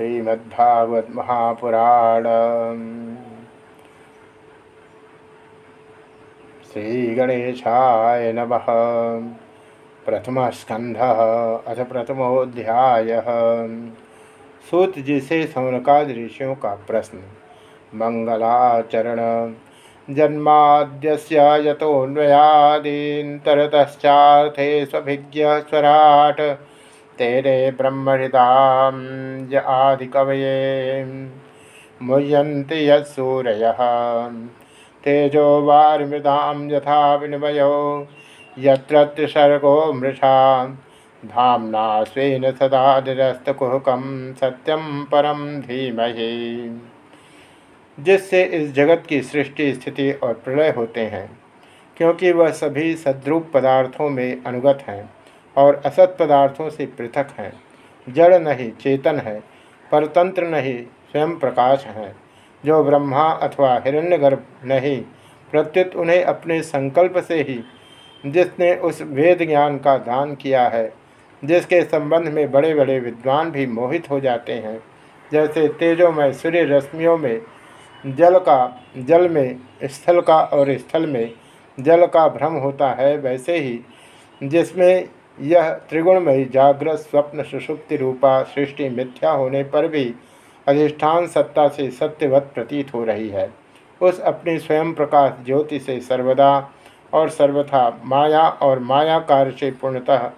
श्रीमद्भागवत महापुराण श्रीगणेशाय नमः। प्रथम स्कंध अथ प्रथमोध्याय सूत जी से सौनकाद ऋषियों का प्रश्न। मंगलाचरण। जन्माद्यस्य यतोऽन्वयादीन्तरतश्चार्थे स्वभिज्ञ स्वराट तेरे ब्रह्महृदां य आदिकवये। मुह्यन्ति यत्सूरयः। तेजो वारिमृदां यथा विनिमयो। यत्र मृषा। धाम्ना स्वेन सदा निरस्तकुहकं सत्यं परम धीमहि। जिससे इस जगत की सृष्टि, स्थिति और प्रलय होते हैं, क्योंकि वह सभी सद्रूप पदार्थों में अनुगत हैं। और असत पदार्थों से पृथक हैं। जड़ नहीं, चेतन है, परतंत्र नहीं, स्वयं प्रकाश है। जो ब्रह्मा अथवा हिरण्यगर्भ नहीं, प्रत्युत उन्हें अपने संकल्प से ही, जिसने उस वेद ज्ञान का दान किया है, जिसके संबंध में बड़े बड़े विद्वान भी मोहित हो जाते हैं। जैसे तेजोमय सूर्य रश्मियों में जल का, जल में स्थल का और स्थल में जल का भ्रम होता है, वैसे ही जिसमें यह त्रिगुणमयी जागृत स्वप्न सुषुप्ति रूपा सृष्टि मिथ्या होने पर भी अधिष्ठान सत्ता से सत्यवत प्रतीत हो रही है। उस अपने स्वयं प्रकाश ज्योति से सर्वदा और सर्वथा माया और माया कार्य से पूर्णतः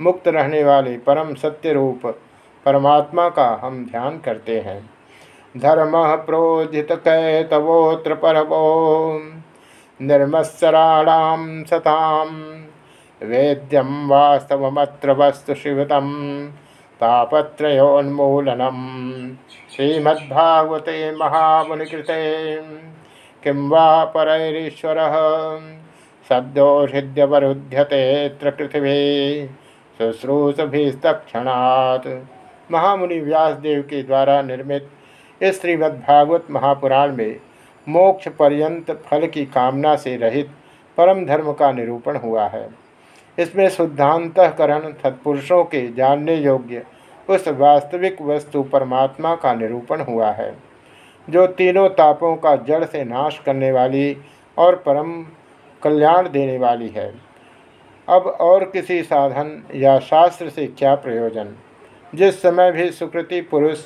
मुक्त रहने वाले परम सत्य रूप परमात्मा का हम ध्यान करते हैं। धर्म प्रोजित कैतवोत्र परवो निर्मत्सराणाम सताम वेद्यम वास्तवमत्र वस्तु शिवतम तापत्रोन्मूलनम श्रीमद्भागवते महामुनिकृते। किं वा परैरीश्वर? सद्यो हृदयवरुध्यतेऽत्र पृथिवी। शुश्रूषभिस्तक्षणात् महामुनि व्यासदेव के द्वारा निर्मित इस श्रीमद्भागवत महापुराण में मोक्ष पर्यंत फल की कामना से रहित परम धर्म का निरूपण हुआ है। इसमें शुद्धांतकरण सत्पुरुषों के जानने योग्य उस वास्तविक वस्तु परमात्मा का निरूपण हुआ है, जो तीनों तापों का जड़ से नाश करने वाली और परम कल्याण देने वाली है। अब और किसी साधन या शास्त्र से क्या प्रयोजन? जिस समय भी सुकृति पुरुष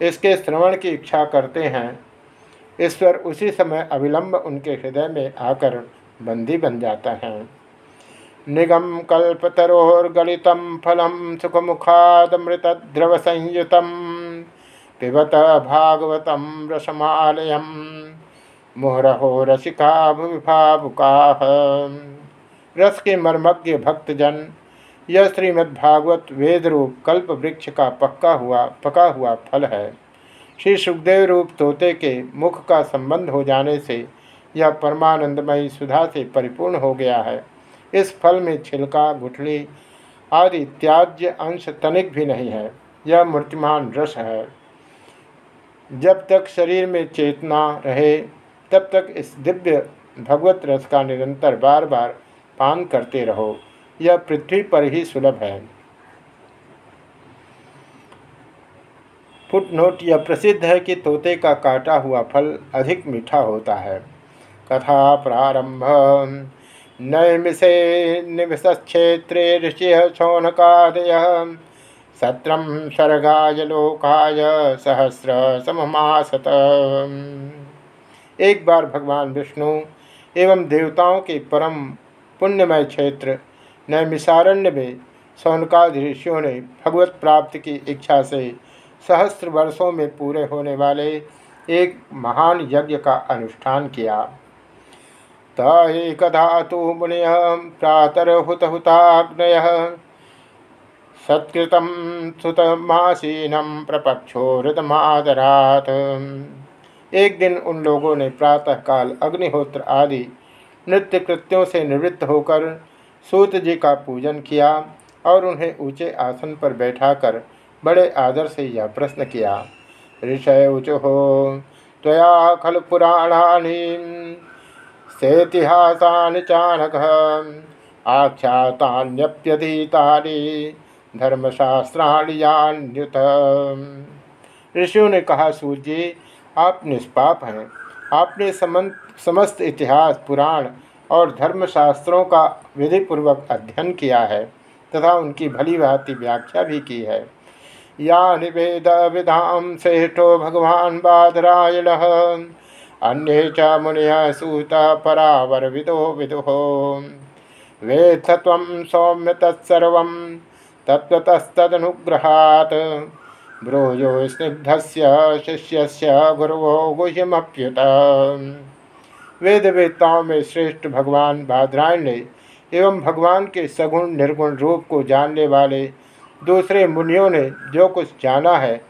इसके श्रवण की इच्छा करते हैं, ईश्वर उसी समय अविलंब उनके हृदय में आकर बंदी बन जाता है। निगम कल्पतरोर्गलित फलम द्रव संयुत पिबत भागवतम रसमालय। मुहरहो रसिका भुविभावुका रस के मर्मज्ञ भक्तजन यह श्रीमद्भागवत वेद रूप कल्प वृक्ष का पक्का हुआ, पका हुआ फल है। श्री सुखदेव रूप तोते के मुख का संबंध हो जाने से यह परमानंदमयी सुधा से परिपूर्ण हो गया है। इस फल में छिलका, गुठली आदि त्याज्य अंश तनिक भी नहीं है। यह मूर्तिमान रस है। जब तक शरीर में चेतना रहे, तब तक इस दिव्य भगवत रस का निरंतर बार बार पान करते रहो। यह पृथ्वी पर ही सुलभ है। फुटनोट, यह प्रसिद्ध है कि तोते का काटा हुआ फल अधिक मीठा होता है। कथा प्रारंभ। नैमिषे निवसक्षेत्रे ऋषि शौनकादय सत्रम स्वर्गाय लोकाय सहस्र सममासत एक बार भगवान विष्णु एवं देवताओं के परम पुण्यमय क्षेत्र नैमिषारण्य में सौनकाद ऋषियों ने भगवत प्राप्ति की इच्छा से सहस्त्र वर्षों में पूरे होने वाले एक महान यज्ञ का अनुष्ठान किया। तदा तो मुनिय प्रातरहुतहुताग्नय। सत्कृतम सुतमासीनम प्रपक्षो एक दिन उन लोगों ने प्रातःकाल अग्निहोत्र आदि नृत्य कृत्यों से निवृत्त होकर सूत जी का पूजन किया और उन्हें ऊँचे आसन पर बैठाकर बड़े आदर से यह प्रश्न किया, ऋषय ऊचो हो त्वया खल पुराणानि सेतिहासा चाणक आख्यातान्यप्यधीतानि धर्मशास्त्राणि यान्युत। ऋषियों ने कहा, सूर्य आप निष्पाप हैं। आपने समस्त इतिहास, पुराण और धर्मशास्त्रों का विधिपूर्वक अध्ययन किया है तथा उनकी भली भांति व्याख्या भी की है। या निवेद विधाम श्रेष्ठो भगवान बादरायण। अन्य च मुनिय सूता परावर विदो। विदुः वेत्थ त्वं सौम्य तत्सर्वं तत्त्वतस्तदनुग्रहात्। ब्रूयो स्निग्धस्य शिष्यस्य गुरुवो गुह्यमप्युत वेद वेदताओं में श्रेष्ठ भगवान भाद्रायण ने एवं भगवान के सगुण निर्गुण रूप को जानने वाले दूसरे मुनियों ने जो कुछ जाना है,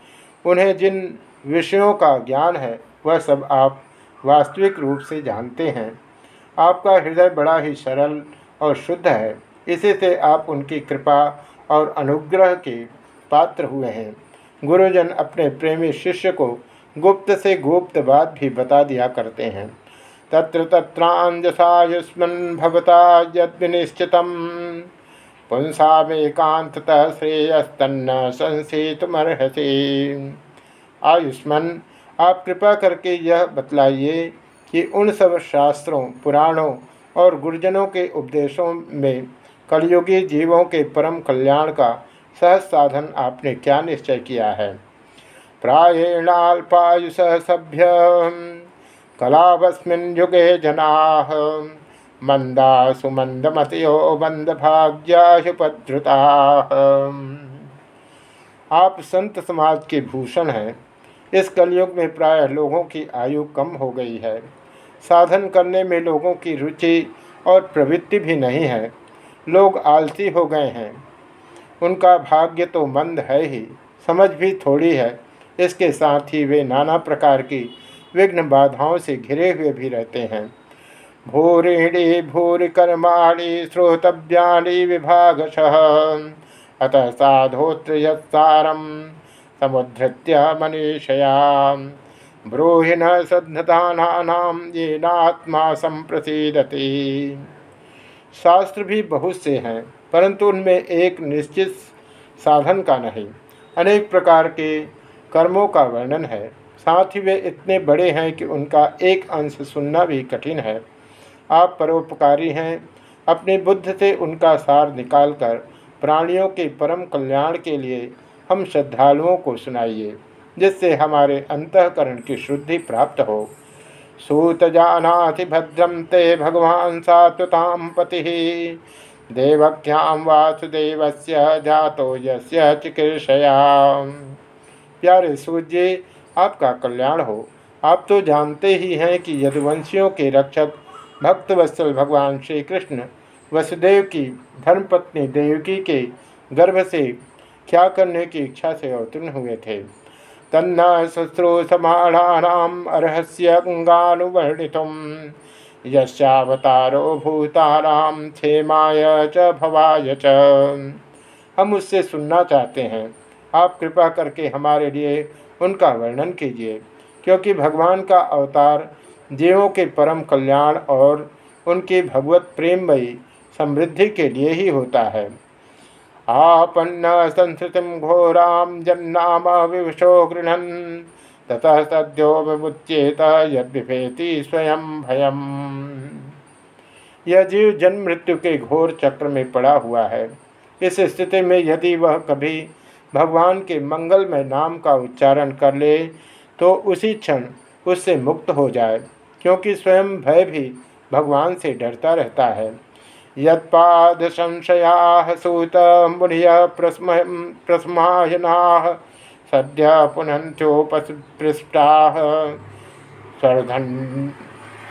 उन्हें जिन विषयों का ज्ञान है, वह सब आप वास्तविक रूप से जानते हैं। आपका हृदय बड़ा ही सरल और शुद्ध है। इसी से आप उनकी कृपा और अनुग्रह के पात्र हुए हैं। गुरुजन अपने प्रेमी शिष्य को गुप्त से गुप्त बात भी बता दिया करते हैं। तत्र तत्रांजसायुष्मन् भवता यद्विनिश्चित पुंसामेकांततः श्रेयस्तन्न संसेतुमर्हसे। आयुष्मन आप कृपा करके यह बतलाइए कि उन सब शास्त्रों, पुराणों और गुरुजनों के उपदेशों में कलयुगी जीवों के परम कल्याण का सहज साधन आपने क्या निश्चय किया है? प्राएणाल्पायुष सभ्य, कलावस्मिन युगे जना मंदा सुमंदमतो मंदभाग्याशुपद्रुता आप संत समाज के भूषण हैं इस कलयुग में प्राय लोगों की आयु कम हो गई है। साधन करने में लोगों की रुचि और प्रवृत्ति भी नहीं है। लोग आलसी हो गए हैं। उनका भाग्य तो मंद है ही, समझ भी थोड़ी है। इसके साथ ही वे नाना प्रकार की विघ्न बाधाओं से घिरे हुए भी रहते हैं। भूरिणी भूरि कर्माणी श्रोतव्याणी विभागश। अतः साधोत्र यम समुद्धृत्य मनीषया ब्रूहि न सद्धतानाम ये संप्रसिदति। शास्त्र भी बहुत से हैं, परंतु उनमें एक निश्चित साधन का नहीं, अनेक प्रकार के कर्मों का वर्णन है। साथ ही वे इतने बड़े हैं कि उनका एक अंश सुनना भी कठिन है। आप परोपकारी हैं, अपने बुद्ध से उनका सार निकालकर प्राणियों के परम कल्याण के लिए हम श्रद्धालुओं को सुनाइए, जिससे हमारे अंतकरण की शुद्धि प्राप्त हो। सूत जानाति भद्रम ते भगवान सात्वताम पति। देवख्याम वासुदेव जातो यस्य चिकीर्षया। प्यारे सूर्य आपका कल्याण हो। आप तो जानते ही हैं कि यदुवंशियों के रक्षक भक्तवत्सल भगवान श्री कृष्ण वसुदेव की धर्मपत्नी देवकी के गर्भ से क्या करने की इच्छा से अवतीर्ण हुए थे? तन्न शुश्रूषमाणानाम अर्हस्य गंगानुवर्णित यवतारो भूताराम क्षेमाय च भवाय च। हम उससे सुनना चाहते हैं। आप कृपा करके हमारे लिए उनका वर्णन कीजिए, क्योंकि भगवान का अवतार जीवों के परम कल्याण और उनके भगवत प्रेममयी समृद्धि के लिए ही होता है। आपन्न संस्कृति घोरा जन्नाम विवशो गृहन ततः सद्यो विमुच्येत यद्विभेति स्वयं भयम। यह जीव जन्म मृत्यु के घोर चक्र में पड़ा हुआ है। इस स्थिति में यदि वह कभी भगवान के मंगलमय नाम का उच्चारण कर ले तो उसी क्षण उससे मुक्त हो जाए, क्योंकि स्वयं भय भी भगवान से डरता रहता है। यत्पाद संशया सूत मुनिय प्रस्मायना, सद्य पुनन्थ्योपस्पृष्टा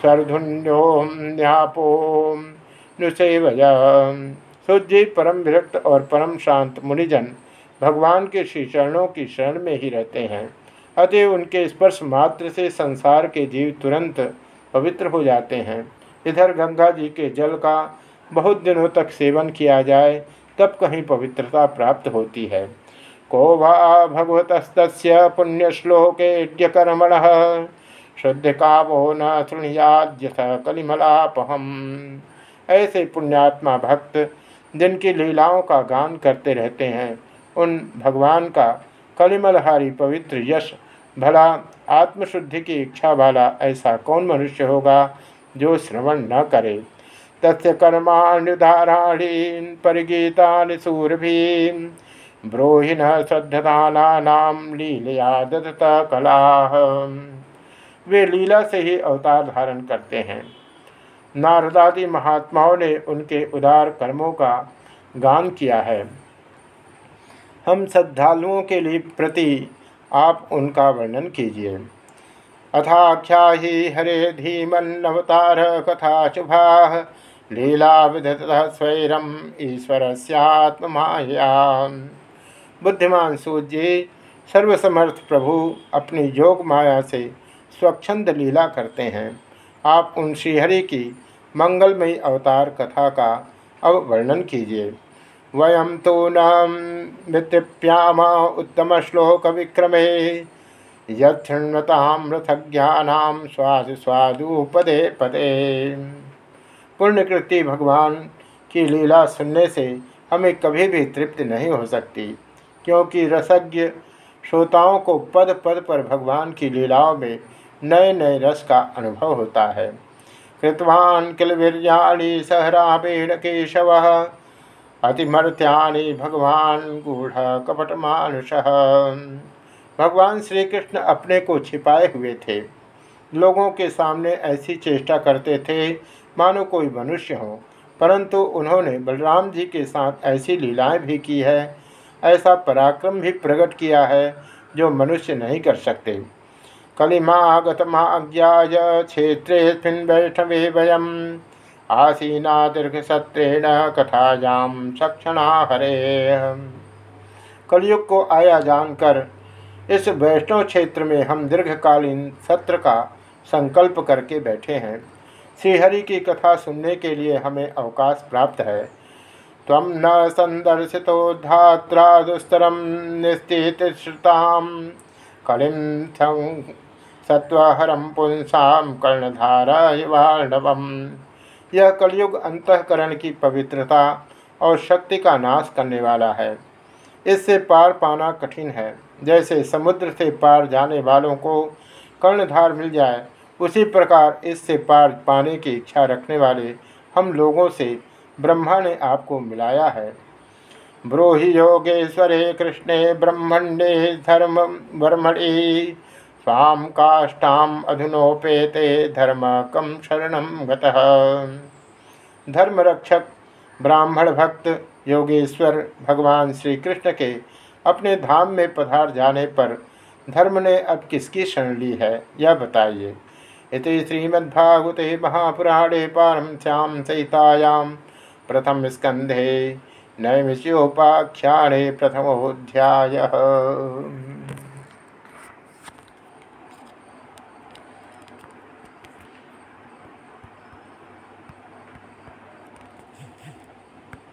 सर्धुन्योन्यापो नुसेवय सूर्य परम विरक्त और परम शांत मुनिजन भगवान के श्री चरणों की शरण में ही रहते हैं। अतः उनके स्पर्श मात्र से संसार के जीव तुरंत पवित्र हो जाते हैं। इधर गंगा जी के जल का बहुत दिनों तक सेवन किया जाए, तब कहीं पवित्रता प्राप्त होती है। को वा भगवत पुण्यश्लोकेड्यकर्मण शुद्ध कामो न तृणयाद्यथ कलिमलापहम। ऐसे पुण्यात्मा भक्त जिनकी लीलाओं का गान करते रहते हैं, उन भगवान का कलिमलहारी पवित्र यश, भला आत्मशुद्धि की इच्छा वाला ऐसा कौन मनुष्य होगा जो श्रवण न करे? तस्य कर्माण्युदाराणी परिगीता सूरभि ब्रोहि न श्रद्धानाम लीलया दत्ता कला। वे लीला से ही अवतार धारण करते हैं। नारदादि महात्माओं ने उनके उदार कर्मों का गान किया है। हम श्रद्धालुओं के लिए प्रति आप उनका वर्णन कीजिए। अथाख्या ही हरे धीमन्नवतार कथा शुभा लीला विधत स्वैरम ईश्वर सत्मया बुद्धिमान सूर्य सर्वसमर्थ प्रभु अपनी योग माया से स्वच्छंद लीला करते हैं। आप उन श्रीहरि की मंगलमयी अवतार कथा का अब वर्णन कीजिए। वयम तो नृत्यप्याम उत्तम श्लोक विक्रमे यृण्वताम रथज्ञानाम स्वाद स्वादु पदे पदे। पुण्यकृति भगवान की लीला सुनने से हमें कभी भी तृप्त नहीं हो सकती, क्योंकि रसज्ञ श्रोताओं को पद पद पर भगवान की लीलाओं में नए नए रस का अनुभव होता है। कृतवान किल वीरियाणी सहराबेण केशव अतिमर्थ्यानि भगवान गूढ़ कपट मानुष भगवान श्री कृष्ण अपने को छिपाए हुए थे। लोगों के सामने ऐसी चेष्टा करते थे मानो कोई मनुष्य हो, परंतु उन्होंने बलराम जी के साथ ऐसी लीलाएँ भी की है, ऐसा पराक्रम भी प्रकट किया है जो मनुष्य नहीं कर सकते। कलिमागतमाज्ञाय क्षेत्रेऽस्मिन् वैष्णवे वयम् आसीना दीर्घ दीर्घसत्रेण कथायाम सक्षणा हरे। कलयुग को आया जानकर इस वैष्णव क्षेत्र में हम दीर्घकालीन सत्र का संकल्प करके बैठे हैं। श्रीहरि की कथा सुनने के लिए हमें अवकाश प्राप्त है। तम न संदर्शितोधात्रा दुस्तरम निस्थित श्रुताम कलिम सत्वहरम पुंसा कर्णधारा वाणवम यह कलयुग अंतकरण की पवित्रता और शक्ति का नाश करने वाला है। इससे पार पाना कठिन है। जैसे समुद्र से पार जाने वालों को कर्णधार मिल जाए उसी प्रकार इससे पार पाने की इच्छा रखने वाले हम लोगों से ब्रह्मा ने आपको मिलाया है। ब्रोहि योगेश्वरे कृष्णे ब्रह्मण्डे धर्म ब्रह्मणी स्वाम काष्ठाम अधुनोपेते धर्म कम शरण धर्म रक्षक ब्राह्मण भक्त, योगेश्वर भगवान श्री कृष्ण के अपने धाम में पधार जाने पर धर्म ने अब किसकी शरण ली है, यह बताइए। इति श्रीमद्भागवते महापुराणे पारमश्याम सहितायां प्रथम स्कंधे नैमिषोपाख्याणे प्रथमोध्याय